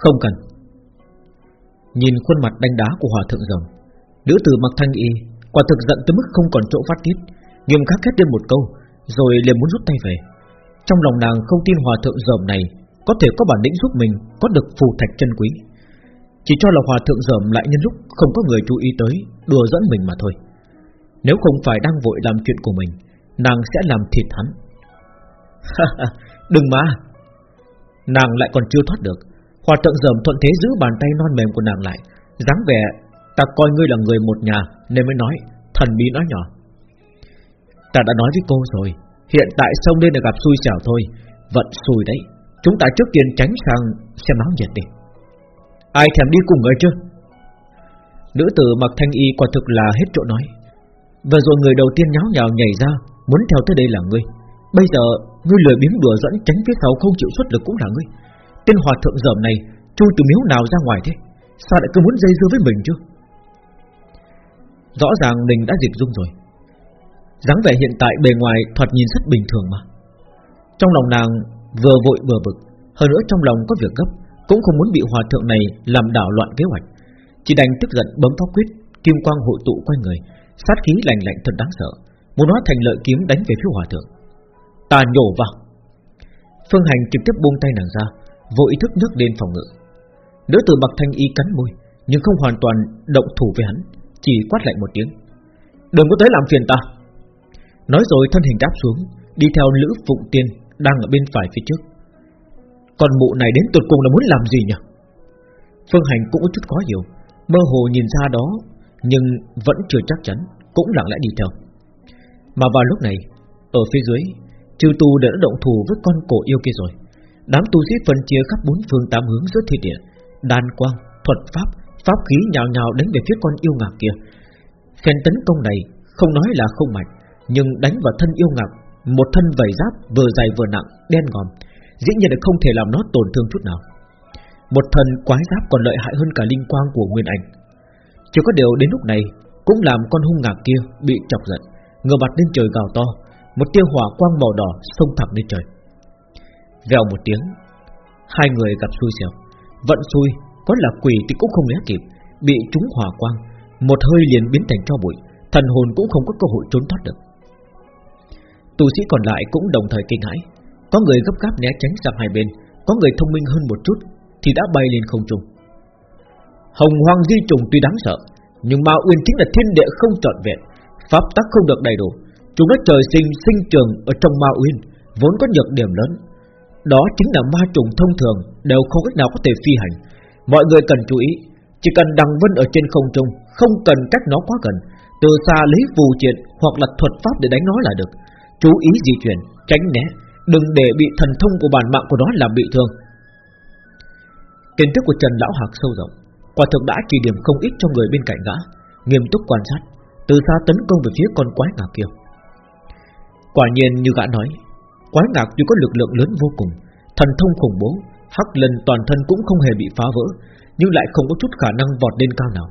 Không cần. Nhìn khuôn mặt đánh đá của hòa thượng rồng, Nữ tử mặc thanh y, Quả thực giận tới mức không còn chỗ phát tiết, Nghiêm khắc kết lên một câu, Rồi liền muốn rút tay về. Trong lòng nàng không tin hòa thượng rồng này Có thể có bản lĩnh giúp mình Có được phù thạch chân quý. Chỉ cho là hòa thượng rồng lại nhân lúc Không có người chú ý tới, Đùa dẫn mình mà thôi. Nếu không phải đang vội làm chuyện của mình, Nàng sẽ làm thịt hắn. Đừng mà. Nàng lại còn chưa thoát được. Hòa thượng dởm thuận thế giữ bàn tay non mềm của nàng lại. Dáng vẻ, Ta coi ngươi là người một nhà, Nên mới nói, Thần bí nói nhỏ. Ta đã nói với cô rồi, Hiện tại sông lên là gặp xui xẻo thôi, Vận xui đấy. Chúng ta trước tiên tránh sang xem áo nhiệt đi. Ai thèm đi cùng người chưa? Nữ tử mặc thanh y quả thực là hết chỗ nói. Vừa rồi người đầu tiên nháo nhào nhảy ra, Muốn theo tới đây là ngươi. Bây giờ, ngươi lười biếng đùa dẫn tránh phía sau không chịu xuất lực cũng là ngươi. Tên hòa thượng dởm này Chui từ miếu nào ra ngoài thế? Sao lại cứ muốn dây dưa với mình chứ? Rõ ràng mình đã dịch dung rồi. dáng vẻ hiện tại bề ngoài thoạt nhìn rất bình thường mà. Trong lòng nàng vừa vội vừa bực, Hơn nữa trong lòng có việc gấp, Cũng không muốn bị hòa thượng này làm đảo loạn kế hoạch. Chỉ đành tức giận bấm pháp quyết, Kim quang hội tụ quanh người, Sát khí lạnh lạnh thật đáng sợ, Muốn hóa thành lợi kiếm đánh về phía hòa thượng. Ta nhổ vào. Phương Hành trực tiếp buông tay nàng ra Vô ý thức nhấc lên phòng ngự. Nữ tử mặc thanh y cắn môi, Nhưng không hoàn toàn động thủ với hắn, Chỉ quát lạnh một tiếng. Đừng có tới làm phiền ta. Nói rồi thân hình đáp xuống, Đi theo Lữ Phụng Tiên Đang ở bên phải phía trước. Còn mụ này đến tuyệt cùng là muốn làm gì nhỉ? Phương Hành cũng có chút khó hiểu, Mơ hồ nhìn ra đó, Nhưng vẫn chưa chắc chắn, Cũng lặng lẽ đi theo. Mà vào lúc này, Ở phía dưới, Trừ tu đã động thủ với con cổ yêu kia rồi. Đám tu sĩ phân chia khắp bốn phương tám hướng giữa thiên địa. Đan quang, thuật pháp, pháp khí nhào nhào đánh về phía con yêu ngạc kia. Phen tấn công này không nói là không mạnh Nhưng đánh vào thân yêu ngạc Một thân vảy giáp vừa dày vừa nặng, đen ngòm Dĩ nhiên là không thể làm nó tổn thương chút nào. Một thân quái giáp còn lợi hại hơn cả linh quang của Nguyên Anh. Chỉ có điều đến lúc này Cũng làm con hung ngạc kia bị chọc giận Ngửa mặt lên trời gào to Một tia hỏa quang màu đỏ xông thẳng lên trời. Vèo một tiếng. Hai người gặp xui xẻo. Vận xui, Có là quỷ thì cũng không né kịp. Bị trúng hỏa quang, Một hơi liền biến thành cho bụi. Thần hồn cũng không có cơ hội trốn thoát được. Tù sĩ còn lại cũng đồng thời kinh hãi. Có người gấp gáp né tránh sang hai bên, Có người thông minh hơn một chút Thì đã bay lên không trung. Hồng hoang di trùng tuy đáng sợ, Nhưng Ma Uyên chính là thiên địa không trọn vẹn, Pháp tắc không được đầy đủ. Chúng đã trời sinh sinh trường ở trong Ma Uyên, Vốn có nhược điểm lớn đó chính là ma trùng thông thường, Đều không cách nào có thể phi hành. Mọi người cần chú ý, Chỉ cần đằng vân ở trên không trung, Không cần cách nó quá gần, Từ xa lấy phù triện hoặc là thuật pháp để đánh nó là được. Chú ý di chuyển, Tránh né, Đừng để bị thần thông của bản mạng của nó làm bị thương. Kiến thức của Trần Lão Hạc sâu rộng, Quả thực đã chỉ điểm không ít cho người bên cạnh gã, Nghiêm túc quan sát, Từ xa tấn công về phía con quái ngạc kia Quả nhiên như gã nói Quái ngạc tuy có lực lượng lớn vô cùng. Thần thông khủng bố Hắc lần toàn thân cũng không hề bị phá vỡ Nhưng lại không có chút khả năng vọt lên cao nào.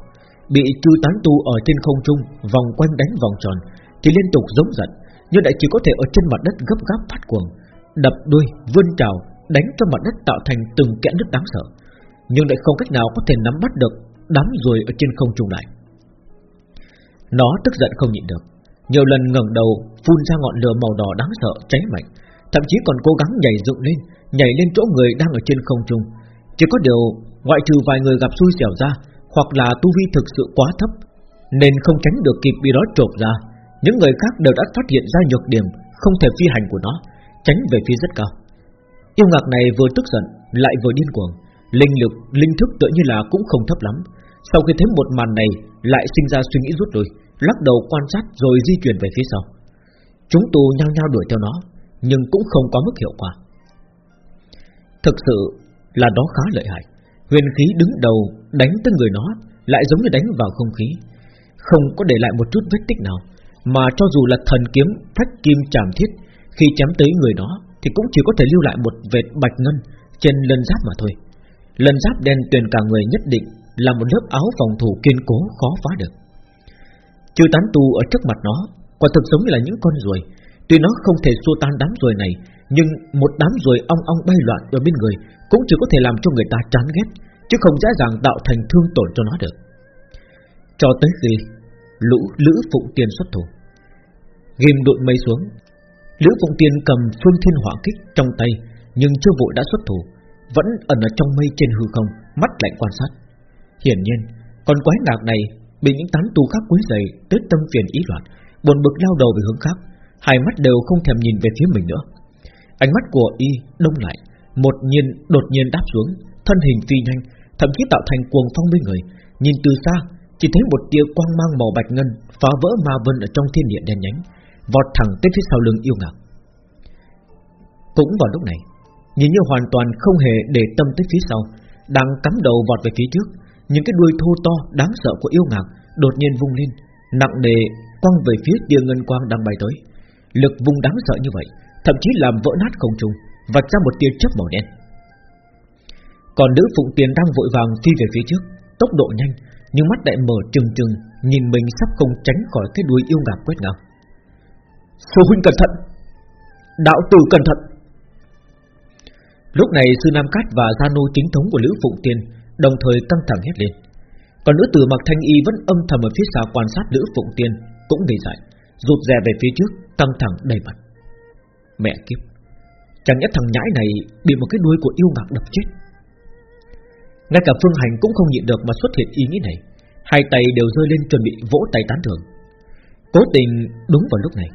Bị chư tán tu ở trên không trung Vòng quanh đánh vòng tròn Thì liên tục giống giận Nhưng lại chỉ có thể ở trên mặt đất gấp gáp phát cuồng Đập đuôi, vươn trào Đánh cho mặt đất tạo thành từng kẽ nứt đáng sợ. Nhưng lại không cách nào có thể nắm bắt được Đám ruồi ở trên không trung lại Nó tức giận không nhịn được Nhiều lần ngẩng đầu Phun ra ngọn lửa màu đỏ đáng sợ cháy mạnh thậm chí còn cố gắng nhảy dựng lên, nhảy lên chỗ người đang ở trên không trung. Chỉ có điều, ngoại trừ vài người gặp xui xẻo ra, hoặc là tu vi thực sự quá thấp, nên không tránh được kịp bị đó trộm ra. Những người khác đều đã phát hiện ra nhược điểm không thể phi hành của nó, tránh về phía rất cao. Yêu ngạc này vừa tức giận, lại vừa điên cuồng, linh lực, linh thức tự như là cũng không thấp lắm. Sau khi thấy một màn này, lại sinh ra suy nghĩ rút lui, lắc đầu quan sát rồi di chuyển về phía sau. Chúng tù nhau nhau đuổi theo nó, nhưng cũng không có mức hiệu quả. Thực sự là đó khá lợi hại. Huyền khí đứng đầu đánh tới người nó lại giống như đánh vào không khí, không có để lại một chút vết tích nào, mà cho dù là thần kiếm phách kim chạm thiết khi chém tới người nó thì cũng chỉ có thể lưu lại một vệt bạch ngân trên lân giáp mà thôi. Lân giáp đen tuyền cả người nhất định là một lớp áo phòng thủ kiên cố khó phá được. Chư tán tu ở trước mặt nó, quả thực giống như là những con ruồi Tuy nó không thể xua tan đám ruồi này, Nhưng một đám ruồi ong ong bay loạn ở bên người Cũng chỉ có thể làm cho người ta chán ghét, Chứ không dễ dàng tạo thành thương tổn cho nó được. Cho tới khi Lũ Lữ Phụng Tiên xuất thủ, Ghim đụn mây xuống, Lữ Phụng Tiên cầm phương thiên hỏa kích trong tay, Nhưng chưa vội đã xuất thủ, Vẫn ẩn ở trong mây trên hư không, Mắt lạnh quan sát. Hiển nhiên, con quái ngạc này Bị những tán tu khác quấy dày Tới tâm phiền ý loạn, Buồn bực lao đầu về hướng khác. Hai mắt đều không thèm nhìn về phía mình nữa. Ánh mắt của y đông lại, Một nhiên đột nhiên đáp xuống, Thân hình phi nhanh, Thậm chí tạo thành cuồng phong bên người. Nhìn từ xa, Chỉ thấy một tia quang mang màu bạch ngân Phá vỡ ma vân ở trong thiên địa đen nhánh, Vọt thẳng tới phía sau lưng yêu ngạc Cũng vào lúc này, Nhìn như hoàn toàn không hề để tâm tới phía sau, Đang cắm đầu vọt về phía trước, Những cái đuôi thô to đáng sợ của yêu ngạc Đột nhiên vung lên, Nặng nề quăng về phía tia ngân quang đang bay tới. Lực vung đáng sợ như vậy Thậm chí làm vỡ nát không trung Vạch ra một tia chớp màu đen. Còn nữ phụng tiền đang vội vàng phi về phía trước Tốc độ nhanh Nhưng mắt lại mở trừng trừng Nhìn mình sắp không tránh khỏi cái đuôi yêu ngạc quét ngang. Sư huynh cẩn thận! Đạo tử cẩn thận! Lúc này sư Nam Cát và Gia Nô chính thống của Lữ Phụng Tiên Đồng thời căng thẳng hét lên. Còn nữ tử mặc thanh y vẫn âm thầm ở phía xa quan sát Lữ Phụng Tiên Cũng ngây dại Rụt rè về phía trước Căng thẳng đầy mặt. Mẹ kiếp, Chẳng nhẽ thằng nhãi này Bị một cái đuôi của yêu ngạc đập chết. Ngay cả Phương Hành cũng không nhịn được Mà xuất hiện ý nghĩ này. Hai tay đều rơi lên chuẩn bị vỗ tay tán thưởng. Cố tình đúng vào lúc này,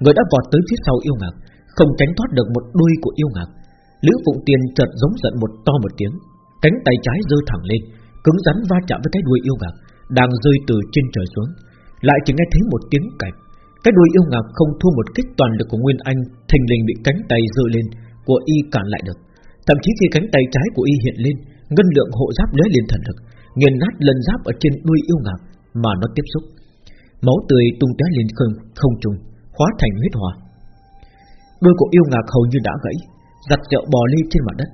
Người đã vọt tới phía sau yêu ngạc, Không tránh thoát được một đuôi của yêu ngạc. Lữ Phụng Tiên chợt giống giận một to một tiếng, Cánh tay trái rơi thẳng lên, Cứng rắn va chạm với cái đuôi yêu ngạc, Đang rơi từ trên trời xuống. Lại chỉ nghe thấy một tiếng cạch. Cái đuôi yêu ngạc không thua một kích toàn lực của Nguyên Anh Thình lình bị cánh tay giơ lên Của y cản lại được. Thậm chí khi cánh tay trái của y hiện lên Ngân lượng hộ giáp lóe lên thần lực Nghiền nát lần giáp ở trên đuôi yêu ngạc Mà nó tiếp xúc. Máu tươi tung tóe lên không, không trung Hóa thành huyết hòa. Đuôi của yêu ngạc hầu như đã gãy giặt dẹo bò lên trên mặt đất.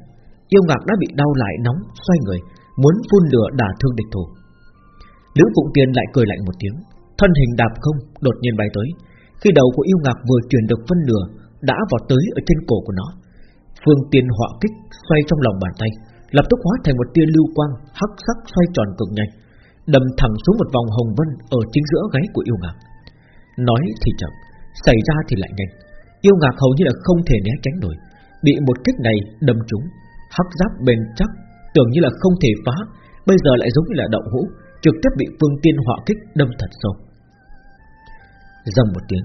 Yêu ngạc đã bị đau lại nóng Xoay người Muốn phun lửa đả thương địch thủ. Lữ Phụng Tiên lại cười lạnh một tiếng. Thân hình đạp không đột nhiên bay tới. Khi đầu của yêu ngạc vừa truyền được phân nửa, Đã vào tới ở trên cổ của nó. Phương tiên họa kích xoay trong lòng bàn tay, Lập tức hóa thành một tia lưu quang Hắc sắc xoay tròn cực nhanh, Đâm thẳng xuống một vòng hồng vân Ở chính giữa gáy của yêu ngạc. Nói thì chậm, Xảy ra thì lại nhanh. Yêu ngạc hầu như là không thể né tránh nổi, Bị một kích này đâm trúng, Hắc giáp bền chắc, Tưởng như là không thể phá, Bây giờ lại giống như là động hũ, Trực tiếp bị phương tiên họa kích đâm thật sâu. Dầm một tiếng.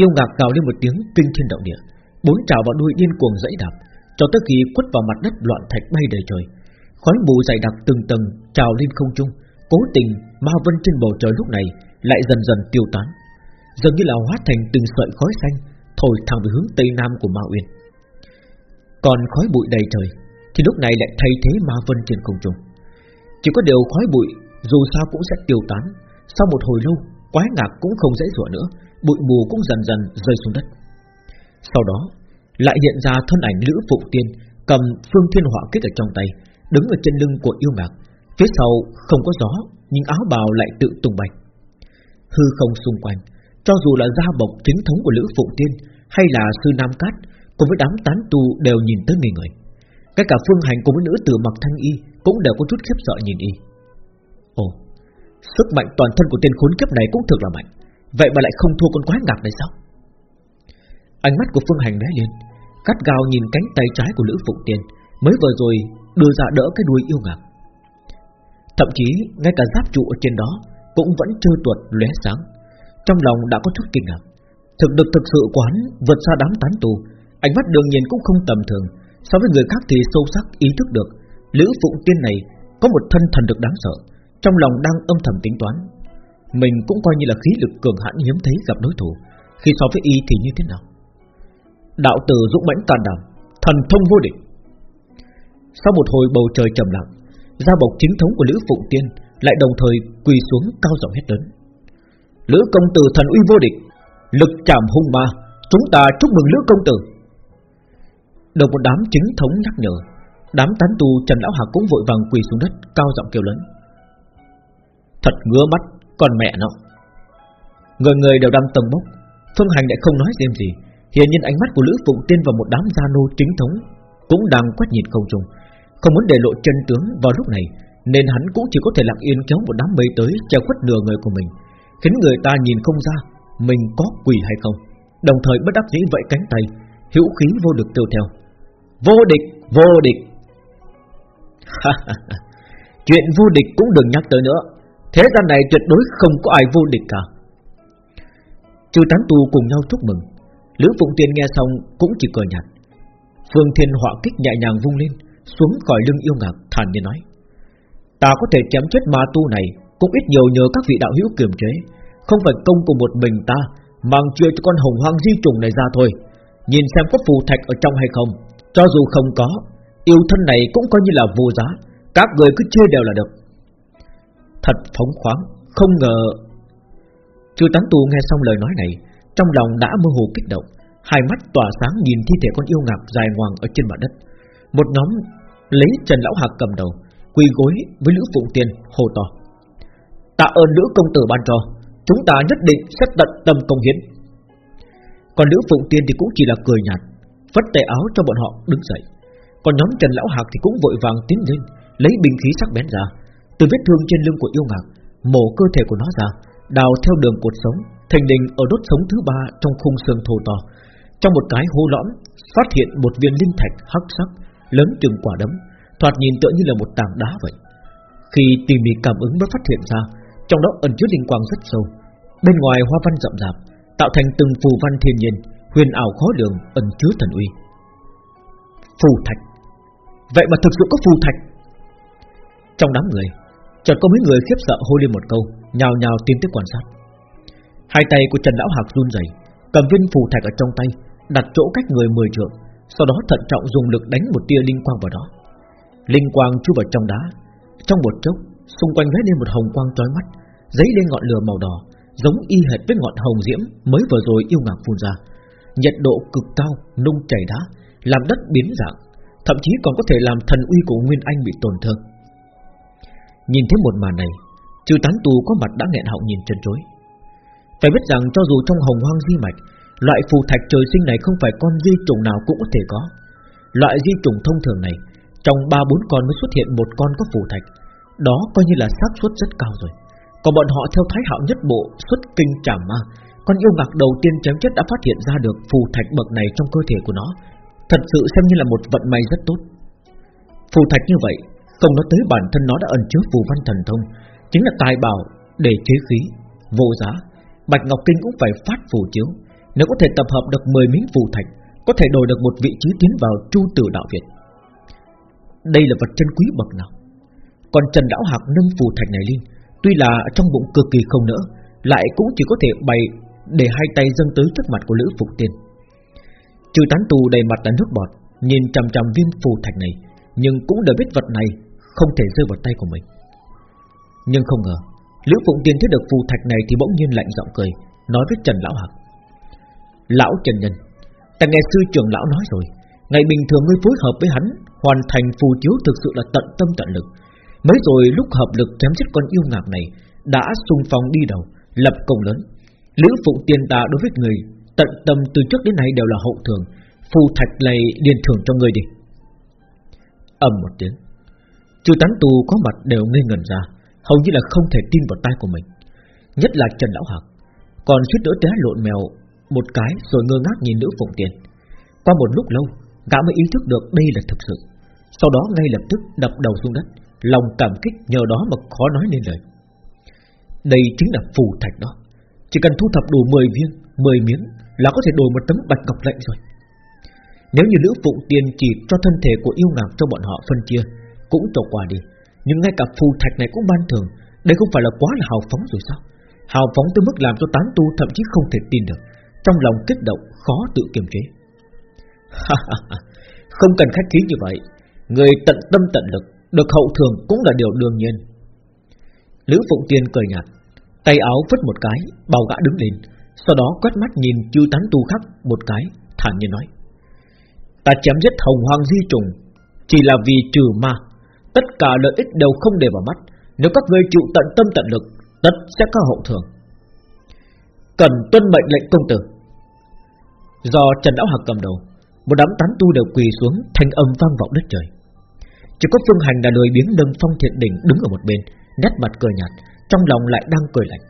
Yêu ngạc cào lên một tiếng, kinh thiên động địa. Bốn trào vào đuôi điên cuồng dãy đạp, Cho tới khi quất vào mặt đất loạn thạch bay đầy trời. Khói bù dày đặc từng tầng trào lên không trung, Cố tình ma vân trên bầu trời lúc này Lại dần dần tiêu tán. Dường như là hóa thành từng sợi khói xanh, Thổi thẳng về hướng tây nam của Ma Uyên. Còn khói bụi đầy trời Thì lúc này lại thay thế ma vân trên không trung. Chỉ có điều khói bụi Dù sao cũng sẽ tiêu tán. Sau một hồi lâu Quái ngạc cũng không dễ dụa nữa, Bụi mù cũng dần dần rơi xuống đất. Sau đó, Lại hiện ra thân ảnh Lữ Phụng Tiên Cầm phương thiên họa kết ở trong tay, Đứng ở trên lưng của yêu ngạc Phía sau không có gió, Nhưng áo bào lại tự tung bay. Hư không xung quanh, cho dù là gia bộc chính thống của Lữ Phụng Tiên Hay là Sư Nam Cát, Cùng với đám tán tu đều nhìn tới người người. Cái cả Phương Hành cùng với nữ tử mặc thanh y Cũng đều có chút khiếp sợ nhìn y. Ồ Sức mạnh toàn thân của tên khốn kiếp này cũng thực là mạnh. Vậy mà lại không thua con quái ngạc này sao? Ánh mắt của Phương Hành lóe lên Cắt gào nhìn cánh tay trái của Lữ Phụng Tiên Mới vừa rồi đưa ra đỡ cái đuôi yêu ngạc. Thậm chí, ngay cả giáp trụ ở trên đó Cũng vẫn trơ tuột lóe sáng. Trong lòng đã có chút kinh ngạc. Thực lực thực sự quán, vượt xa đám tán tù, Ánh mắt đương nhiên cũng không tầm thường. So với người khác thì sâu sắc ý thức được, Lữ Phụng Tiên này Có một thân thần được đáng sợ. Trong lòng đang âm thầm tính toán, Mình cũng coi như là khí lực cường hãn hiếm thấy gặp đối thủ, Khi so với y thì như thế nào? Đạo tử dũng mãnh tàn đảm Thần thông vô địch. Sau một hồi bầu trời trầm lặng Gia bộc chính thống của Lữ Phụng Tiên Lại đồng thời quỳ xuống cao giọng hét lớn. Lữ công tử thần uy vô địch, Lực chạm hung ma, Chúng ta chúc mừng Lữ công tử. Được một đám chính thống nhắc nhở, Đám tán tu Trần Lão Hạc cũng vội vàng quỳ xuống đất, Cao giọng kêu lớn. Thật ngứa mắt Còn mẹ nó Người người đều đang tầng bốc Phương Hành lại không nói thêm gì Hiện nhiên ánh mắt của Lữ Phụng Tiên và một đám gia nô chính thống cũng đang quét nhìn không trung, không muốn để lộ chân tướng vào lúc này, nên hắn cũng chỉ có thể lặng yên kéo một đám mây tới che khuất nửa người của mình, khiến người ta nhìn không ra mình có quỷ hay không. Đồng thời bất đắc dĩ vẫy cánh tay, hữu khí vô được tiêu theo. Vô địch, vô địch. Chuyện vô địch cũng đừng nhắc tới nữa. Thế gian này tuyệt đối không có ai vô địch cả. Chư tán tu cùng nhau chúc mừng. Lữ Phụng Tiên nghe xong cũng chỉ cười nhạt. Phương Thiên họa kích nhẹ nhàng vung lên, xuống khỏi lưng yêu ngạc thản nhiên nói: Ta có thể chém chết ma tu này Cũng ít nhiều nhờ các vị đạo hữu kiềm chế Không phải công của một mình ta Mang chưa cho con hồng hoang di trùng này ra thôi Nhìn xem có phù thạch ở trong hay không Cho dù không có Yêu thân này cũng coi như là vô giá Các người cứ chơi đều là được Thật phóng khoáng Không ngờ Chu tán tu nghe xong lời nói này Trong lòng đã mơ hồ kích động Hai mắt tỏa sáng nhìn thi thể con yêu ngạc dài ngoằng ở trên mặt đất Một nhóm lấy Trần Lão Hạc cầm đầu quỳ gối với Lữ Phụng Tiên hồ to. Tạ ơn Lữ công tử ban cho, chúng ta nhất định sẽ tận tâm công hiến. Còn Lữ Phụng Tiên thì cũng chỉ là cười nhạt, vất tay áo cho bọn họ đứng dậy. Còn nhóm Trần Lão Hạc thì cũng vội vàng tiến lên, lấy binh khí sắc bén ra, từ vết thương trên lưng của yêu ngạc, mổ cơ thể của nó ra, đào theo đường cột sống, thành đình ở đốt sống thứ ba trong khung xương thô to. Trong một cái hố lõm, phát hiện một viên linh thạch hắc sắc, lớn chừng quả đấm, thoạt nhìn tựa như là một tảng đá vậy. Khi tỉ mỉ cảm ứng mới phát hiện ra, trong đó ẩn chứa linh quang rất sâu. Bên ngoài hoa văn rậm rạp, tạo thành từng phù văn thiên nhiên, huyền ảo khó lường, ẩn chứa thần uy. Phù thạch. Vậy mà thực sự có phù thạch. Trong đám người, chợt có mấy người khiếp sợ hô lên một câu, nhào nhào tiến tới quan sát. Hai tay của Trần Lão Hạc run rẩy, cầm viên phù thạch ở trong tay, đặt chỗ cách người 10 trượng, sau đó thận trọng dùng lực đánh một tia linh quang vào đó. Linh quang chui vào trong đá Trong một chốc Xung quanh lóe lên một hồng quang chói mắt Giấy lên ngọn lửa màu đỏ Giống y hệt với ngọn hồng diễm Mới vừa rồi yêu ngạc phun ra Nhiệt độ cực cao nung chảy đá Làm đất biến dạng Thậm chí còn có thể làm thần uy của Nguyên Anh bị tổn thương Nhìn thấy một màn này Trừ tán tù có mặt đã nghẹn họng nhìn chân chối. Phải biết rằng cho dù trong hồng hoang di mạch, Loại phù thạch trời sinh này không phải con di trùng nào cũng có thể có. Loại di trùng thông thường này, trong ba bốn con mới xuất hiện một con có phù thạch. Đó coi như là xác suất rất cao rồi. Còn bọn họ theo thái hạo nhất bộ, Xuất kinh trảm ma, Con yêu ngạc đầu tiên chém chết đã phát hiện ra được Phù thạch bậc này trong cơ thể của nó. Thật sự xem như là một vận may rất tốt. Phù thạch như vậy không nói tới bản thân nó đã ẩn chứa phù văn thần thông, Chính là tài bảo để chế khí, Vô giá. Bạch Ngọc Kinh cũng phải phát phù chiếu. Nếu có thể tập hợp được 10 miếng phù thạch, Có thể đổi được một vị trí tiến vào Chu Tử Đạo Việt. Đây là vật chân quý bậc nào? Còn Trần Lão Hạc nâng phù thạch này lên, Tuy là trong bụng cực kỳ không nữa Lại cũng chỉ có thể bày Để hai tay dâng tới trước mặt của Lữ Phục Tiên. Trừ tán tù đầy mặt là nước bọt, Nhìn chằm chằm viên phù thạch này, Nhưng cũng đã biết vật này không thể rơi vào tay của mình. Nhưng không ngờ Lữ Phụng Tiên thấy được phù thạch này Thì bỗng nhiên lạnh giọng cười, Nói với Trần Lão Hạc. Lão Trần Nhân, Ta nghe sư trưởng lão nói rồi, Ngày bình thường ngươi phối hợp với hắn Hoàn thành phù chiếu thực sự là tận tâm tận lực. Mới rồi lúc hợp lực chém giết con yêu ngạc này, Đã xung phong đi đầu, Lập công lớn. Lữ phụng tiên ta đối với người Tận tâm từ trước đến nay đều là hậu thường, Phù thạch này điền thưởng cho người đi. Ầm một tiếng. Chư tán tù có mặt đều ngây ngẩn ra, Hầu như là không thể tin vào tay của mình. Nhất là Trần Lão Hạc, Còn suýt nữa té lộn mèo Một cái rồi ngơ ngác nhìn nữ phụng tiền. Qua một lúc lâu, Gã mới ý thức được đây là thực sự. Sau đó ngay lập tức đập đầu xuống đất, Lòng cảm kích nhờ đó mà khó nói nên lời. Đây chính là phù thạch đó. Chỉ cần thu thập đủ 10 viên 10 miếng là có thể đổi một tấm bạch ngọc lệnh rồi. Nếu như Lữ Phụng Tiên chỉ cho thân thể của yêu ngạc cho bọn họ phân chia cũng cho qua đi. Nhưng ngay cả phù thạch này cũng ban thường. Đây không phải là quá là hào phóng rồi sao? Hào phóng tới mức làm cho tán tu thậm chí không thể tin được. Trong lòng kích động, khó tự kiềm chế. Không cần khách khí như vậy. Người tận tâm tận lực, Được hậu thường cũng là điều đương nhiên. Lữ Phụng Tiên cười nhạt, Tay áo vứt một cái, bao gã đứng lên. Sau đó quét mắt nhìn chư tán tu khác một cái, Thản nhiên nói, Ta chém giết hồng hoàng di trùng, Chỉ là vì trừ ma Tất cả lợi ích đều không để vào mắt. Nếu các ngươi chịu tận tâm tận lực, Tất sẽ có hậu thường. Cần tuân mệnh lệnh công tử. Do Trần Lão Hạc cầm đầu, Một đám tán tu đều quỳ xuống, Thanh âm vang vọng đất trời. Chỉ có Phương Hành đã lười biến nâng phong thiện đỉnh Đứng ở một bên, Nét mặt cười nhạt, Trong lòng lại đang cười lạnh.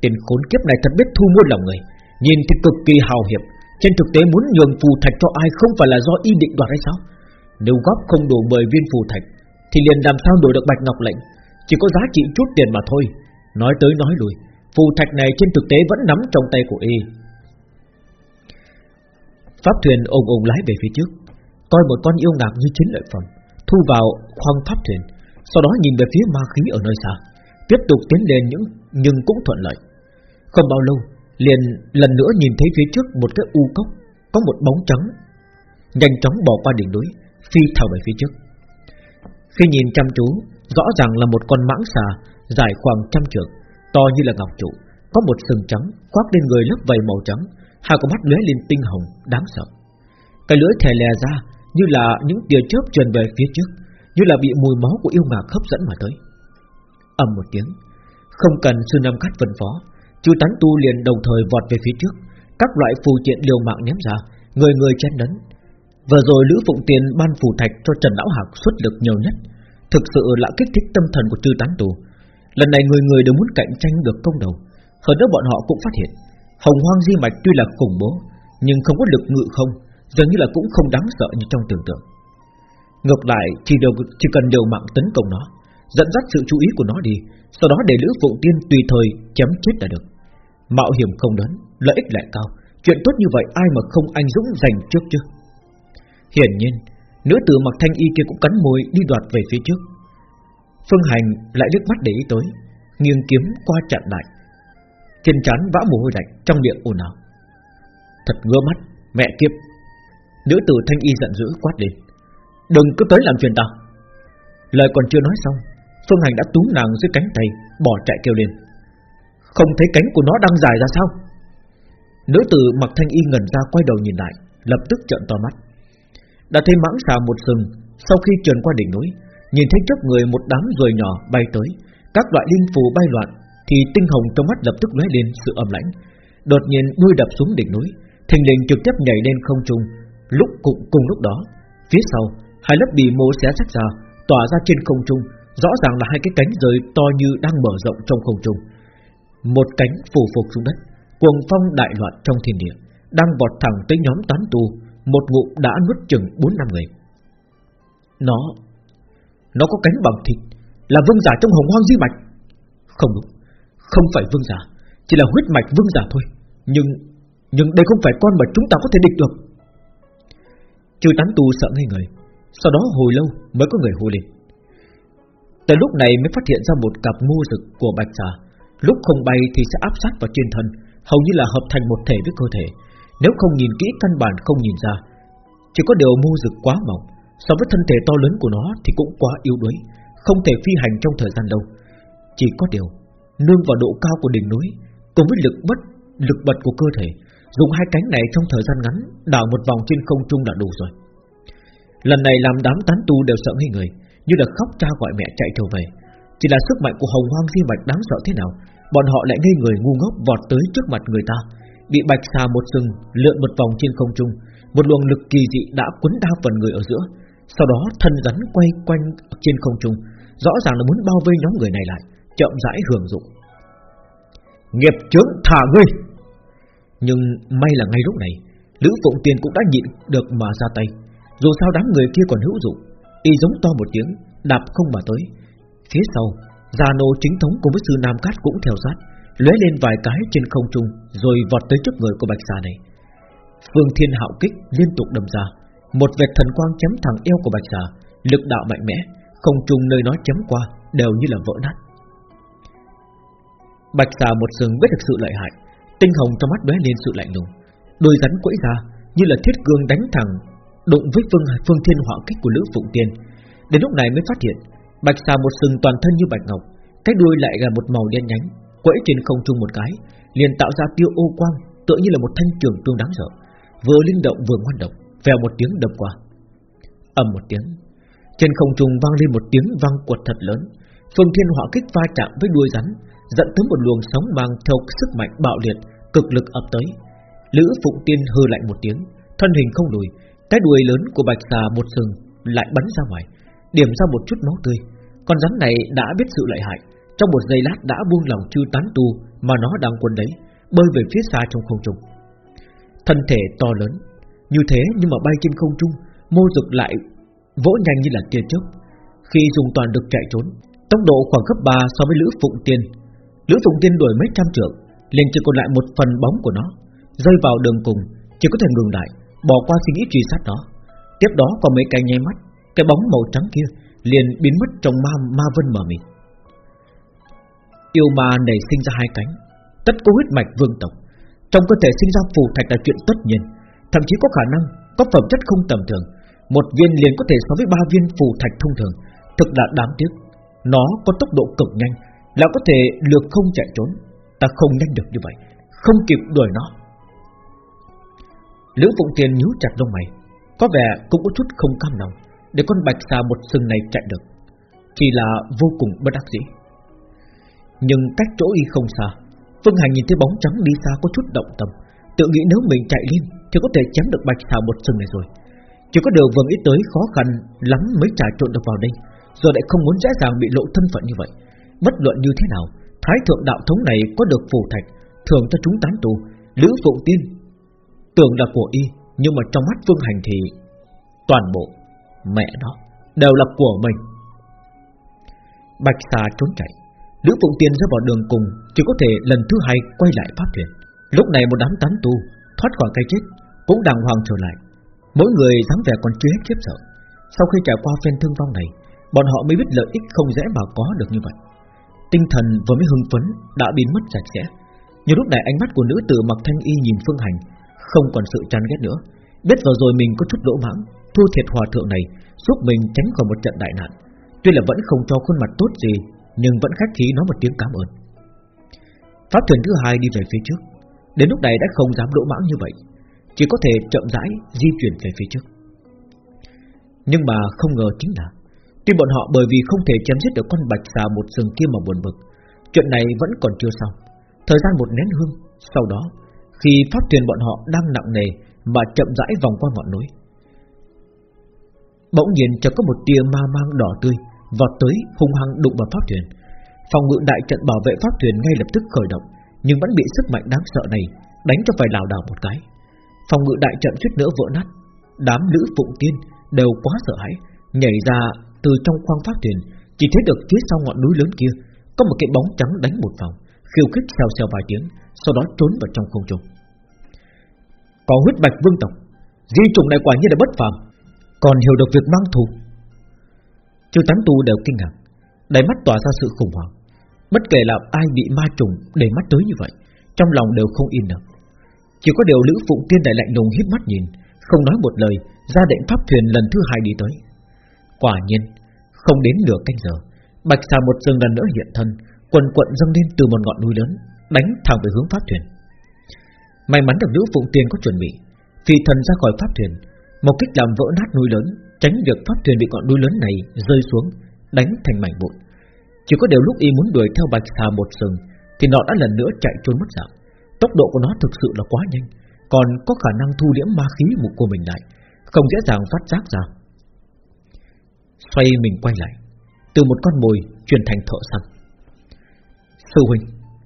Tiền khốn kiếp này thật biết thu mua lòng người, Nhìn thì cực kỳ hào hiệp. Trên thực tế muốn nhường phù thạch cho ai Không phải là do y định đoạt hay sao? Nếu góp không đủ 10 viên phù thạch thì liền làm sao đổi được bạch ngọc lệnh? Chỉ có giá trị chút tiền mà thôi. Nói tới nói lui, Phù thạch này trên thực tế vẫn nắm trong tay của y. Pháp thuyền ồn ồn lái về phía trước, Coi một con yêu ngạc như chiến lợi phẩm, Thu vào khoang pháp thuyền, Sau đó nhìn về phía ma khí ở nơi xa, Tiếp tục tiến lên những, nhưng cũng thuận lợi. Không bao lâu, Liền lần nữa nhìn thấy phía trước một cái u cốc, Có một bóng trắng, Nhanh chóng bỏ qua đỉnh núi, Phi thẳng về phía trước. Khi nhìn chăm chú, Rõ ràng là một con mãng xà, Dài khoảng trăm trượng, To như là ngọc trụ, Có một sừng trắng khoác lên người lớp vầy màu trắng, Hai con mắt lóe lên tinh hồng, Đáng sợ. Cái lưỡi thè lè ra, Như là những tia chớp truyền về phía trước, Như là bị mùi máu của yêu ngạc hấp dẫn mà tới. Ầm một tiếng, Không cần sư nam cát phân phó, Chu tán tu liền đồng thời vọt về phía trước, Các loại phù triện liều mạng ném ra, Người người chen đấn Vừa rồi Lữ Phụng Tiền ban phù thạch cho Trần Lão Hạc xuất lực nhiều nhất. Thực sự là kích thích tâm thần của chư tán Tù. Lần này người người đều muốn cạnh tranh được công đầu. Hơn nữa bọn họ cũng phát hiện Hồng hoang di mạch tuy là khủng bố Nhưng không có lực ngự không Dường như là cũng không đáng sợ như trong tưởng tượng. Ngược lại chỉ, đều, chỉ cần điều mạng tấn công nó Dẫn dắt sự chú ý của nó đi Sau đó để Lữ Phụng Tiên tùy thời chém chết là được. Mạo hiểm không lớn Lợi ích lại cao. Chuyện tốt như vậy ai mà không anh dũng giành trước chứ? Hiển nhiên, Nữ tử mặc thanh y kia cũng cắn môi đi đoạt về phía trước. Phương Hành lại liếc mắt để ý tới, Nghiêng kiếm qua chặn lại. Trên trán vã mồ hôi lạnh Trong miệng ồn ào. Thật ngứa mắt, Mẹ kiếp. Nữ tử thanh y giận dữ quát lên. Đừng cứ tới làm phiền ta Lời còn chưa nói xong, Phương Hành đã túm nàng dưới cánh tay, Bỏ chạy kêu lên. Không thấy cánh của nó đang dài ra sao? Nữ tử mặc thanh y ngẩn ra quay đầu nhìn lại, Lập tức trợn to mắt. Đã thấy mãng xà một sừng Sau khi trườn qua đỉnh núi Nhìn thấy trước người một đám ruồi nhỏ bay tới. Các loại linh phù bay loạn thì tinh hồng trong mắt lập tức lóe lên sự âm lãnh, đột nhiên đuôi đập xuống đỉnh núi, thình lình trực tiếp nhảy lên không trung. Lúc cùng cùng lúc đó, phía sau hai lớp bì mô xé rách ra, tỏa ra trên không trung, rõ ràng là hai cái cánh rời to như đang mở rộng trong không trung. Một cánh phủ phục xuống đất, cuồng phong đại loạn trong thiên địa, đang vọt thẳng tới nhóm tán tu, một ngụm đã nuốt chừng bốn năm người. Nó, nó có cánh bằng thịt, là vương giả trong hồng hoang di mạch. Không đúng, không phải vương giả Chỉ là huyết mạch vương giả thôi. Nhưng nhưng đây không phải con mà chúng ta có thể địch được. Chư tán tu sợ ngay người Sau đó hồi lâu mới có người hô lên. Tới lúc này mới phát hiện ra một cặp mô rực của bạch xà. Lúc không bay thì sẽ áp sát vào trên thân Hầu như là hợp thành một thể với cơ thể. Nếu không nhìn kỹ căn bản không nhìn ra Chỉ có điều mô rực quá mỏng So với thân thể to lớn của nó Thì cũng quá yếu đuối Không thể phi hành trong thời gian lâu Chỉ có điều nương vào độ cao của đỉnh núi, cùng với lực bất lực bật của cơ thể, dùng hai cánh này trong thời gian ngắn đảo một vòng trên không trung là đủ rồi. Lần này làm đám tán tu đều sợ ngây người, như là khóc cha gọi mẹ chạy trở về. Chỉ là sức mạnh của hồng hoang di bạch đáng sợ thế nào, bọn họ lại ngây người ngu ngốc vọt tới trước mặt người ta, bị bạch xà một sừng lượn một vòng trên không trung, một luồng lực kỳ dị đã cuốn đa phần người ở giữa, sau đó thân rắn quay quanh trên không trung, rõ ràng là muốn bao vây nhóm người này lại chậm rãi hưởng dụng. Nghiệp chướng thả ngươi. Nhưng may là ngay lúc này, Lữ Phụng Tiên cũng đã nhịn được mà ra tay. Dù sao đám người kia còn hữu dụng, y giống to một tiếng, đạp không mà tới. Phía sau, Gia Nô chính thống cùng với sư Nam Cát cũng theo sát, lóe lên vài cái trên không trung, rồi vọt tới trước người của Bạch Xà này. Phương Thiên Hạo kích liên tục đâm ra, một vệt thần quang chém thẳng eo của Bạch Xà, lực đạo mạnh mẽ, không trung nơi nó chém qua đều như là vỡ nát. Bạch xà một sừng biết được sự lợi hại Tinh hồng trong mắt lóe lên sự lạnh lùng Đôi rắn quẫy ra như là thiết cương đánh thẳng Đụng với phương phương thiên họa kích của Lữ Phụng Tiên Đến lúc này mới phát hiện Bạch xà một sừng toàn thân như bạch ngọc Cái đuôi lại là một màu đen nhánh Quẫy trên không trung một cái liền tạo ra tiêu ô quang Tựa như là một thanh trường tương đáng sợ Vừa linh động vừa ngoan độc Vèo một tiếng đập qua ầm một tiếng Trên không trung vang lên một tiếng vang quật thật lớn Phương thiên họa kích va chạm với đuôi rắn dẫn tới một luồng sóng mang theo sức mạnh bạo liệt, cực lực ập tới. Lữ Phụng Tiên hừ lạnh một tiếng Thân hình không lùi Cái đuôi lớn của bạch xà một sừng lại bắn ra ngoài Điểm ra một chút máu tươi Con rắn này đã biết sự lợi hại trong một giây lát đã buông lòng chư tán tu Mà nó đang quân đấy Bơi về phía xa trong không trung. Thân thể to lớn, Như thế nhưng mà bay trên không trung, Mô dục lại vỗ nhanh như là tia chớp. Khi dùng toàn lực chạy trốn, Tốc độ khoảng gấp 3 so với Lữ Phụng Tiên. Lữ Phụng Tiên đuổi mấy trăm trượng, liền chỉ còn lại một phần bóng của nó, Rơi vào đường cùng, Chỉ có thể ngừng lại, Bỏ qua suy nghĩ truy sát đó. Tiếp đó còn mấy cái nháy mắt, Cái bóng màu trắng kia liền biến mất trong ma ma vân mờ mịt Yêu ma nảy sinh ra hai cánh, Tất có huyết mạch vương tộc. Trong cơ thể sinh ra phù thạch là chuyện tất nhiên, Thậm chí có khả năng, Có phẩm chất không tầm thường. Một viên liền có thể so với ba viên phù thạch thông thường, Thực là đáng tiếc. Nó có tốc độ cực nhanh, Là có thể lược không chạy trốn. Ta không nhanh được như vậy, Không kịp đuổi nó. Lữ Phụng Tiền nhíu chặt lông mày, Có vẻ cũng có chút không cam lòng Để con bạch xà một sừng này chạy được. Chỉ là vô cùng bất đắc dĩ. Nhưng cách chỗ y không xa. Phương Hành nhìn thấy bóng trắng đi xa có chút động tâm. Tự nghĩ nếu mình chạy lên Thì có thể chém được bạch xà một sừng này rồi. Chỉ có điều vừa nghĩ tới khó khăn Lắm mới trà trộn được vào đây, Rồi lại không muốn dễ dàng bị lộ thân phận như vậy. Bất luận như thế nào, Thái thượng đạo thống này có được phù thạch, Thường cho chúng tán tù Lữ Phụng Tiên Tưởng là của y, Nhưng mà trong mắt Phương Hành thì Toàn bộ Mẹ nó Đều là của mình. Bạch xà trốn chạy. Lữ Phụng Tiên ra vào đường cùng, Chỉ có thể lần thứ hai quay lại pháp thuyền. Lúc này một đám tán tu, Thoát khỏi cái chết, Cũng đàng hoàng trở lại. Mỗi người dáng vẻ còn chưa hết khiếp sợ. Sau khi trải qua phen thương vong này, Bọn họ mới biết lợi ích không dễ mà có được như vậy. Tinh thần vừa mới hưng phấn, Đã biến mất sạch sẽ. Nhưng lúc này ánh mắt của nữ tử mặc thanh y nhìn Phương Hành, Không còn sự chán ghét nữa. Biết vừa rồi mình có chút lỗ mãng, Thua thiệt hòa thượng này, Giúp mình tránh khỏi một trận đại nạn. Tuy là vẫn không cho khuôn mặt tốt gì nhưng vẫn khách khí nói một tiếng cảm ơn. Pháp thuyền thứ hai đi về phía trước. Đến lúc này đã không dám lỗ mãng như vậy, Chỉ có thể chậm rãi di chuyển về phía trước. Nhưng mà không ngờ chính là, Tuy bọn họ bởi vì không thể chém giết được con bạch xà một sừng kia mà buồn bực, Chuyện này vẫn còn chưa xong. Thời gian một nén hương, Sau đó, Khi pháp thuyền bọn họ đang nặng nề Mà chậm rãi vòng qua ngọn núi, Bỗng nhiên chợt có một tia ma mang đỏ tươi Vọt tới, hung hăng đụng vào pháp thuyền. Phòng ngự đại trận bảo vệ pháp thuyền ngay lập tức khởi động, Nhưng vẫn bị sức mạnh đáng sợ này Đánh cho phải lảo đảo một cái. Phòng ngự đại trận suýt nữa vỡ nát. Đám nữ phụng tiên đều quá sợ hãi, Nhảy ra từ trong khoang pháp thuyền, Chỉ thấy được phía sau ngọn núi lớn kia Có một cái bóng trắng đánh một vòng, Khiêu khích xèo xèo vài tiếng, Sau đó trốn vào trong không trung. Có huyết bạch vương tộc, Di trùng này quả nhiên là bất phàm, Còn hiểu được việc mang thù Chư tán tu đều kinh ngạc. Đầy mắt tỏa ra sự khủng hoảng. Bất kể là ai bị ma trùng, để mắt tới như vậy, Trong lòng đều không yên được. Chỉ có điều Lữ Phụng Tiên đại lạnh lùng híp mắt nhìn, Không nói một lời, Ra định pháp thuyền lần thứ hai đi tới. Quả nhiên, Không đến nửa canh giờ, Bạch xà một rừng lần nữa hiện thân, Quần quận dâng lên từ một ngọn núi lớn, Đánh thẳng về hướng pháp thuyền. May mắn được Lữ Phụng Tiên có chuẩn bị, Phi thần ra khỏi pháp thuyền, Một kích làm vỡ nát núi lớn Tránh việc pháp thuyền bị ngọn núi lớn này rơi xuống, Đánh thành mảnh vụn. Chỉ có điều lúc y muốn đuổi theo bạch xà một sừng, Thì nó đã lần nữa chạy trốn mất dạng. Tốc độ của nó thực sự là quá nhanh, Còn có khả năng thu liễm ma khí mục của mình lại, Không dễ dàng phát giác ra. Xoay mình quay lại, Từ một con mồi chuyển thành thợ săn. Sư huynh,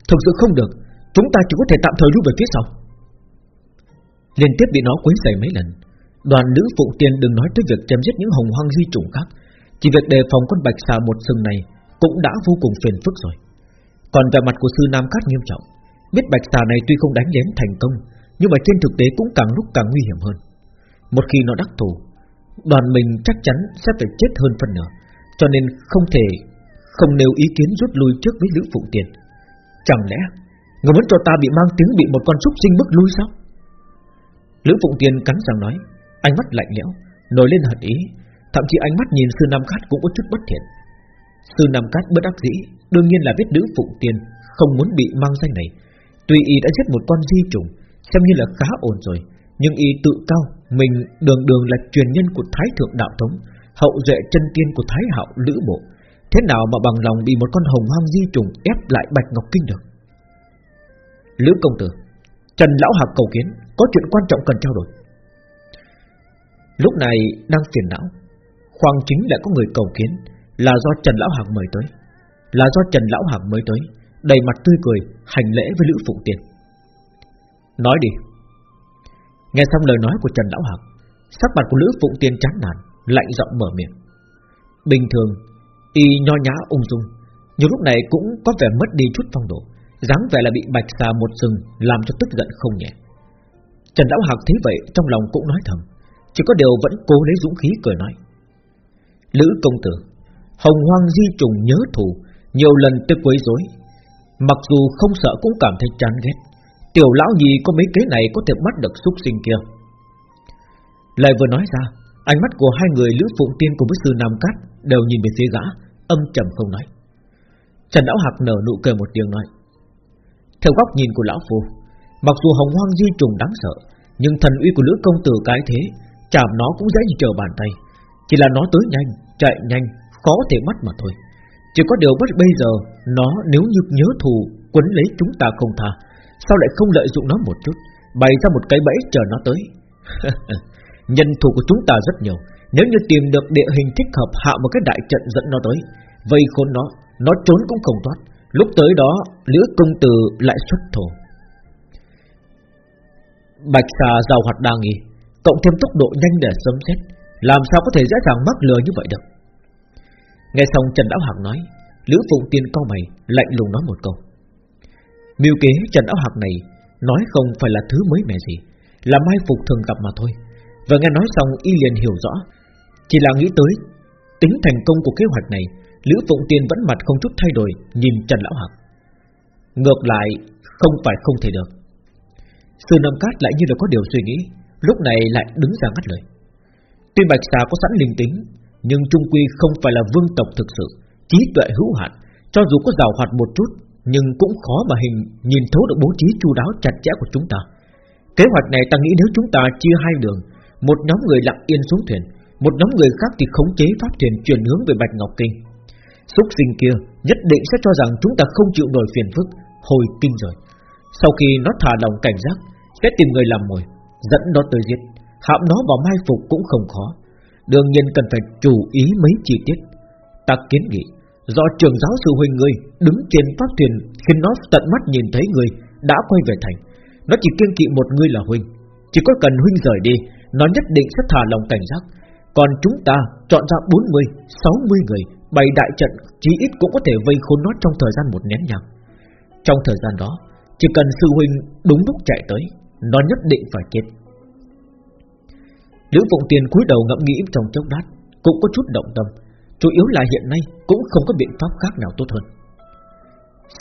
Thực sự không được, Chúng ta chỉ có thể tạm thời rút về phía sau. Liên tiếp bị nó quấy rầy mấy lần Đoàn nữ phụ tiên đừng nói tới việc chém giết những hồng hoang di chủng khác, Chỉ việc đề phòng con bạch xà một sừng này Cũng đã vô cùng phiền phức rồi. Còn về mặt của sư Nam Cát nghiêm trọng, Biết bạch xà này tuy không đánh lén thành công, Nhưng mà trên thực tế cũng càng lúc càng nguy hiểm hơn. Một khi nó đắc thủ Đoàn mình chắc chắn sẽ phải chết hơn phần nữa Cho nên không thể Không nêu ý kiến rút lui trước với Lữ Phụng Tiền Chẳng lẽ, Người muốn cho ta bị mang tiếng bị một con súc sinh bức lui sao? Lữ Phụng Tiền cắn răng nói Ánh mắt lạnh lẽo, Nổi lên hận ý. Thậm chí ánh mắt nhìn Sư Nam Cát cũng có chút bất thiện. Sư Nam Cát bất đắc dĩ, Đương nhiên là biết nữ Phụng Tiền Không muốn bị mang danh này. Tuy y đã giết một con di trùng, Xem như là khá ổn rồi, Nhưng y tự cao, Mình đường đường là truyền nhân của Thái Thượng Đạo Thống Hậu duệ chân tiên của Thái Hạo Lữ Bộ. Thế nào mà bằng lòng bị một con hồng hoang di trùng ép lại Bạch Ngọc Kinh được? Lữ Công Tử, Trần Lão Hạc cầu kiến, Có chuyện quan trọng cần trao đổi. Lúc này đang phiền não, Khoang chính lại có người cầu kiến, Là do Trần Lão Hạc mời tới. Là do Trần Lão Hạc mới tới, Đầy mặt tươi cười, Hành lễ với Lữ Phụng Tiên. Nói đi. Nghe xong lời nói của Trần Lão Hạc, Sắc mặt của Lữ Phụng Tiên chán nản, Lạnh giọng mở miệng. Bình thường, Y nho nhã ung dung, Nhưng lúc này cũng có vẻ mất đi chút phong độ, dáng vẻ là bị bạch xà một sừng Làm cho tức giận không nhẹ. Trần Lão Hạc thấy vậy, trong lòng cũng nói thầm. Chỉ có điều vẫn cố lấy dũng khí cười nói. Lữ công tử, Hồng hoang di trùng nhớ thù, Nhiều lần tôi quấy rối. Mặc dù không sợ cũng cảm thấy chán ghét. Tiểu lão nhì có mấy kế này có thể bắt được xúc sinh kia. Lời vừa nói ra, Ánh mắt của hai người Lữ Phụng Tiên cùng với sư Nam Cát Đều nhìn về phía gã, Âm trầm không nói. Trần Lão Hạc nở nụ cười một tiếng nói. Theo góc nhìn của Lão Phu, Mặc dù hồng hoang di trùng đáng sợ, Nhưng thần uy của Lữ Công Tử cái thế Chạm nó cũng dễ như trở bàn tay. Chỉ là nó tới nhanh, chạy nhanh Khó thể bắt mà thôi. Chỉ có điều bất bây giờ Nó nếu như nhớ thù Quấn lấy chúng ta không tha Sao lại không lợi dụng nó một chút Bày ra một cái bẫy chờ nó tới? Nhân thủ của chúng ta rất nhiều. Nếu như tìm được địa hình thích hợp Hạ một cái đại trận dẫn nó tới Vây khốn nó Nó trốn cũng không thoát. Lúc tới đó Lữ công tử lại xuất thổ. Bạch xà giàu hoạt đa nghi. Cộng thêm tốc độ nhanh để sớm xét Làm sao có thể dễ dàng mắc lừa như vậy được. Nghe xong Trần Lão Hạc nói, Lữ Phụng Tiên cao mày, Lạnh lùng nói một câu. Mưu kế Trần Lão Hạc này, Nói không phải là thứ mới mẻ gì, Là mai phục thường gặp mà thôi. Và nghe nói xong, y liền hiểu rõ, Chỉ là nghĩ tới Tính thành công của kế hoạch này, Lữ Phụng Tiên vẫn mặt không chút thay đổi, Nhìn Trần Lão Hạc. Ngược lại, không phải không thể được. Sư Nam Cát lại như là có điều suy nghĩ Lúc này lại đứng ra ngắt lời. Tuy Bạch Xà có sẵn linh tính, Nhưng Trung Quy không phải là vương tộc thực sự, Trí tuệ hữu hạn. Cho dù có giàu hoạt một chút, Nhưng cũng khó mà hình, nhìn thấu được bố trí chu đáo chặt chẽ của chúng ta. Kế hoạch này ta nghĩ nếu chúng ta chia hai đường, Một nhóm người lặng yên xuống thuyền, Một nhóm người khác thì khống chế pháp thuyền chuyển hướng về Bạch Ngọc Kinh. Xúc sinh kia nhất định sẽ cho rằng chúng ta không chịu nổi phiền phức, Hồi kinh rồi. Sau khi nó thả lòng cảnh giác, Sẽ tìm người làm mồi. Dẫn nó tới giết. Hãm nó vào mai phục cũng không khó. Đương nhiên cần phải chú ý mấy chi tiết. Ta kiến nghị Do trường giáo sư huynh ngươi Đứng trên pháp thuyền Khi nó tận mắt nhìn thấy người Đã quay về thành. Nó chỉ kiên kỵ một người là huynh. Chỉ có cần huynh rời đi Nó nhất định sẽ thả lòng cảnh giác. Còn chúng ta chọn ra 40, 60 người Bày đại trận Chí ít cũng có thể vây khốn nó trong thời gian một nén nhang Trong thời gian đó Chỉ cần sư huynh đúng lúc chạy tới nó nhất định phải chết. Lữ Phụng Tiền cúi đầu ngẫm nghĩ trong chốc lát, Cũng có chút động tâm, Chủ yếu là hiện nay cũng không có biện pháp khác nào tốt hơn.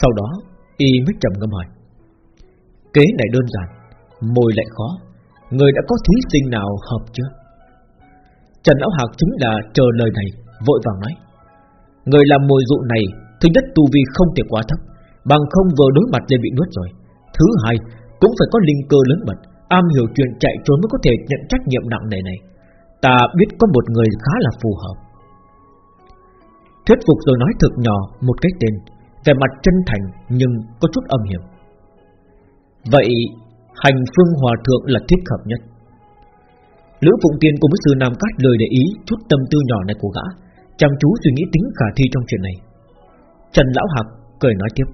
Sau đó, Y mới trầm ngâm hỏi, Kế này đơn giản, Mồi lại khó, Người đã có thí sinh nào hợp chưa? Trần Lão Hạc chính là chờ lời này, Vội vàng nói, Người làm mồi dụ này, Thứ nhất tu vi không thể quá thấp, Bằng không vừa đối mặt liền bị nuốt rồi, Thứ hai cũng phải có linh cơ lớn mật, Am hiểu chuyện chạy trốn mới có thể nhận trách nhiệm nặng nề này. Ta biết có một người khá là phù hợp. Thuyết phục rồi nói thực nhỏ một cái tên Về mặt chân thành nhưng có chút âm hiểm. Vậy hành phương hòa thượng là thích hợp nhất. Lữ Phụng Tiên cùng với sư Nam Cát lời để ý chút tâm tư nhỏ này của gã, Chăm chú suy nghĩ tính khả thi trong chuyện này. Trần Lão Hạc cười nói tiếp.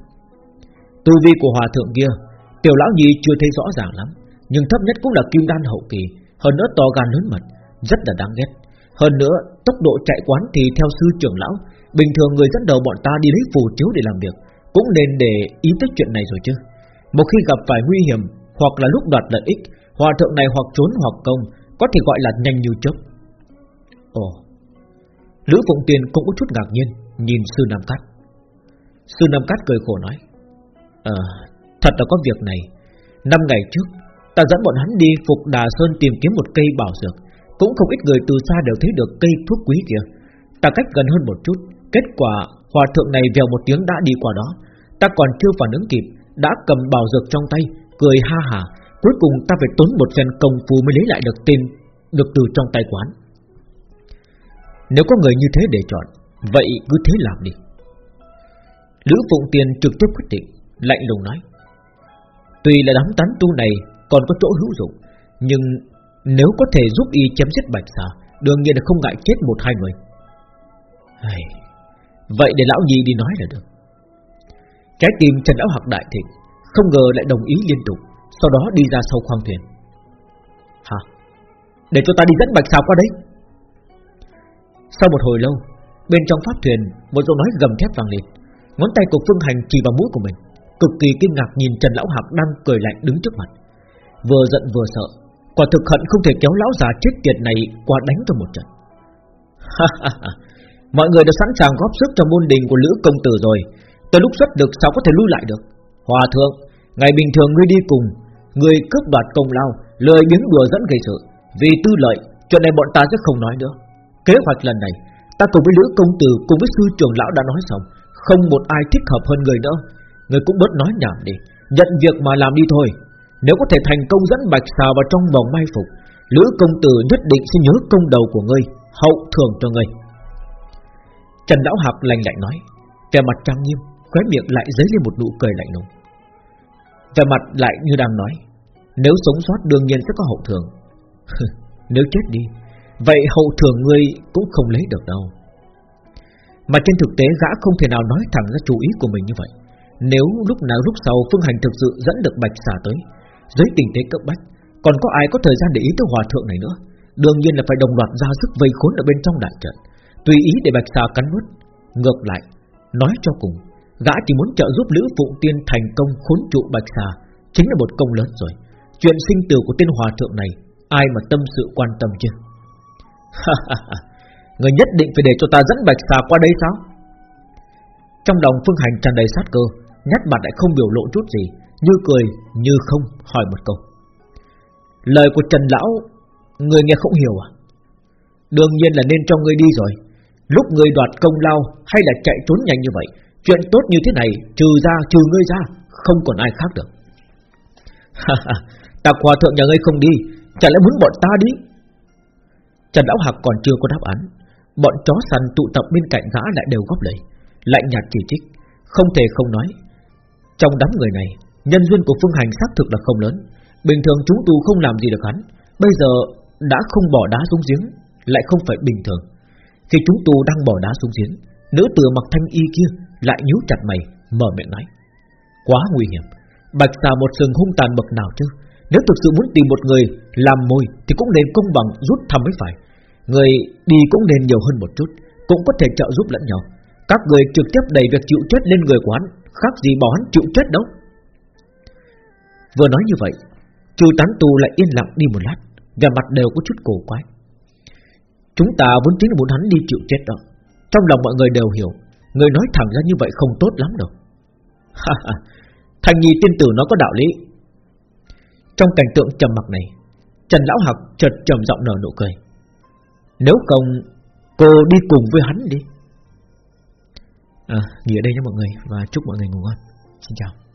Tu vi của hòa thượng kia Tiểu Lão Nhi chưa thấy rõ ràng lắm, Nhưng thấp nhất cũng là kim đan hậu kỳ, Hơn nữa to gan lớn mật, Rất là đáng ghét. Hơn nữa, tốc độ chạy quán thì theo sư trưởng lão, Bình thường người dẫn đầu bọn ta đi lấy phù chiếu để làm việc, Cũng nên để ý tới chuyện này rồi chứ. Một khi gặp phải nguy hiểm, Hoặc là lúc đoạt lợi ích, Hòa thượng này hoặc trốn hoặc công, Có thể gọi là nhanh như chớp. Ồ, Lữ Phụng Tiền cũng có chút ngạc nhiên, Nhìn sư Nam Cát. Sư Nam Cát cười khổ nói Ờ Thật là có việc này. Năm ngày trước, Ta dẫn bọn hắn đi Phục Đà Sơn tìm kiếm một cây bảo dược. Cũng không ít người từ xa đều thấy được cây thuốc quý kia. Ta cách gần hơn một chút, Kết quả hòa thượng này vèo một tiếng đã đi qua đó. Ta còn chưa phản ứng kịp, Đã cầm bảo dược trong tay, Cười ha hà. Cuối cùng ta phải tốn một phen công phu mới lấy lại được tên, Được từ trong tay quán. Nếu có người như thế để chọn, Vậy cứ thế làm đi. Lữ Phụng Tiền trực tiếp quyết định, Lạnh lùng nói. Tuy là đám tán tu này còn có chỗ hữu dụng, Nhưng nếu có thể giúp y chém giết bạch xà, Đương nhiên là không ngại chết một hai người. Hay... Vậy để lão nhi đi nói là được. Trái tim Trần Lão Hạc đại thịnh, Không ngờ lại đồng ý liên tục, Sau đó đi ra sau khoang thuyền. Hả? Để cho ta đi dẫn bạch xà qua đấy. Sau một hồi lâu, Bên trong pháp thuyền, Một giọng nói gầm thép vang lên. Ngón tay của Phương Hành chỉ vào mũi của mình. Cực kỳ kinh ngạc nhìn Trần Lão Hạc đang cười lạnh đứng trước mặt. Vừa giận vừa sợ, Quả thực hận không thể kéo lão già chết tiệt này qua đánh cho một trận. Mọi người đã sẵn sàng góp sức cho môn đình của Lữ Công Tử rồi. Tới lúc xuất được sao có thể lui lại được? Hòa thượng, Ngày bình thường ngươi đi cùng, Ngươi cướp đoạt công lao Lời biến đùa dẫn gây sự. Vì tư lợi, Chuyện này bọn ta sẽ không nói nữa. Kế hoạch lần này, Ta cùng với Lữ Công Tử cùng với sư trưởng lão đã nói xong, Không một ai thích hợp hơn người nữa. Người cũng bớt nói nhảm đi. Nhận việc mà làm đi thôi. Nếu có thể thành công dẫn bạch xà vào trong vòng mai phục, Lữ công tử nhất định sẽ nhớ công đầu của ngươi, Hậu thưởng cho ngươi. Trần Lão Hạc lành lạnh nói, Vẻ mặt trang nghiêm, Khóe miệng lại dấy lên một nụ cười lạnh lùng. Vẻ mặt lại như đang nói, Nếu sống sót đương nhiên sẽ có hậu thưởng Nếu chết đi, Vậy hậu thưởng ngươi cũng không lấy được đâu. Mà trên thực tế gã không thể nào nói thẳng ra chủ ý của mình như vậy nếu lúc nào lúc sau Phương Hành thực sự dẫn được Bạch xà tới, Dưới tình thế cấp bách, Còn có ai có thời gian để ý tới hòa thượng này nữa? Đương nhiên là phải đồng loạt ra sức vây khốn ở bên trong đại trận. Tùy ý để Bạch xà cắn nuốt. Ngược lại, Nói cho cùng, Gã chỉ muốn trợ giúp Lữ Phụ Tiên thành công khốn trụ Bạch xà, Chính là một công lớn rồi. Chuyện sinh tử của tên hòa thượng này, Ai mà tâm sự quan tâm chứ? Người nhất định phải để cho ta dẫn Bạch xà qua đây sao? Trong lòng Phương Hành tràn đầy sát cơ nét mặt lại không biểu lộ chút gì, Như cười, như không hỏi một câu. Lời của Trần Lão, Người nghe không hiểu à? Đương nhiên là nên cho ngươi đi rồi. Lúc người đoạt công lao Hay là chạy trốn nhanh như vậy, Chuyện tốt như thế này, Trừ ra, trừ ngươi ra, Không còn ai khác được. Ta hòa thượng nhà ngươi không đi, Chả lẽ muốn bọn ta đi? Trần Lão Hạc còn chưa có đáp án. Bọn chó săn tụ tập bên cạnh gã lại đều góp lời, Lạnh nhạt chỉ trích, Không thể không nói trong đám người này, Nhân duyên của Phương Hành xác thực là không lớn. Bình thường chúng tu không làm gì được hắn. Bây giờ đã không bỏ đá xuống giếng, Lại không phải bình thường. Khi chúng tu đang bỏ đá xuống giếng, Nữ tử mặc thanh y kia Lại nhíu chặt mày, mở miệng nói, Quá nguy hiểm. Bạch xà một sừng hung tàn bậc nào chứ? Nếu thực sự muốn tìm một người làm môi Thì cũng nên công bằng rút thăm mới phải. Người đi cũng nên nhiều hơn một chút, Cũng có thể trợ giúp lẫn nhau. Các người trực tiếp đẩy việc chịu chết lên người của hắn Khác gì bỏ hắn chịu chết đâu. Vừa nói như vậy Trừ tán tu lại yên lặng đi một lát Và mặt đều có chút cổ quái. Chúng ta vốn chính là muốn hắn đi chịu chết đó. Trong lòng mọi người đều hiểu, Người nói thẳng ra như vậy không tốt lắm đâu. Thành nhi tiên tử nó có đạo lý. Trong cảnh tượng trầm mặc này, Trần Lão Hạc chợt trầm giọng nở nụ cười. Nếu không, Cô đi cùng với hắn đi à, nghỉ ở đây nha mọi người và chúc mọi người ngủ ngon. Xin chào.